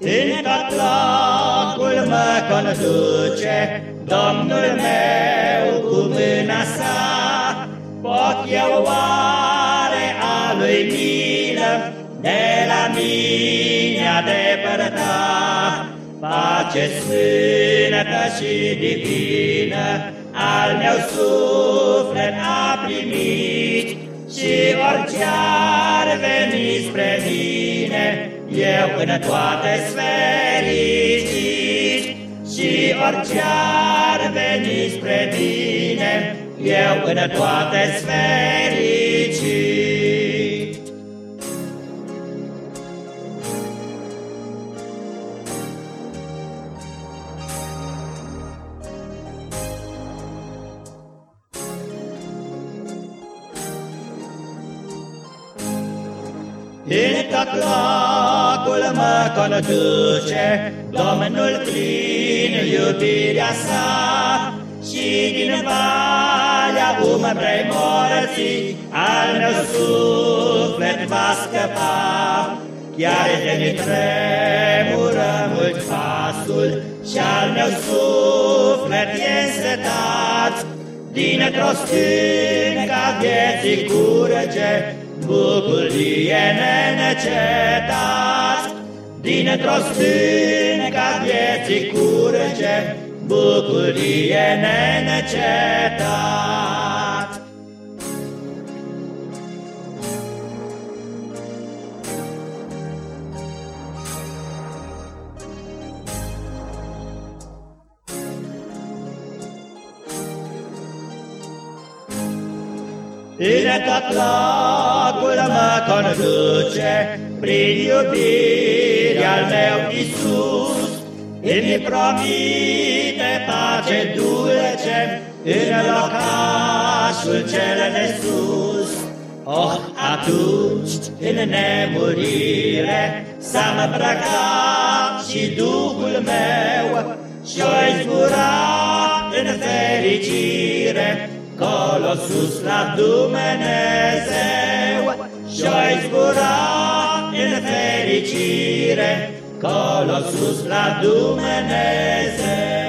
În tot locul mă conduce Domnul meu cu mâna sa, Pot eu oare a lui milă De la mine a depărta Pace sfântă și divină Al meu suflet a primit. Și orice ar veni spre mine Eu în toate sfericit Și orice ar veni spre tine Eu în toate sfericit În tot locul mă conduce Domnul plin iubirea sa. Și din valea umbrei morții Al meu suflet va scăpa. Chiar de mi tremură mult pasul Și al meu suflet e însetat. Dintr-o stânca vieții curge bucurie nenecetat. Dintr-o stânca vieții curge bucurie nenecetat. În tot locul mă conduce Prin iubirea al meu Iisus. Îmi promite pace dulce În locașul cel de sus. Oh, atunci, în nemurire S-am îmbrăcat și Duhul meu Și-o zbura în fericire Colo sus la Dumnezeu. Și-oi zbura în fericire Colo sus la Dumnezeu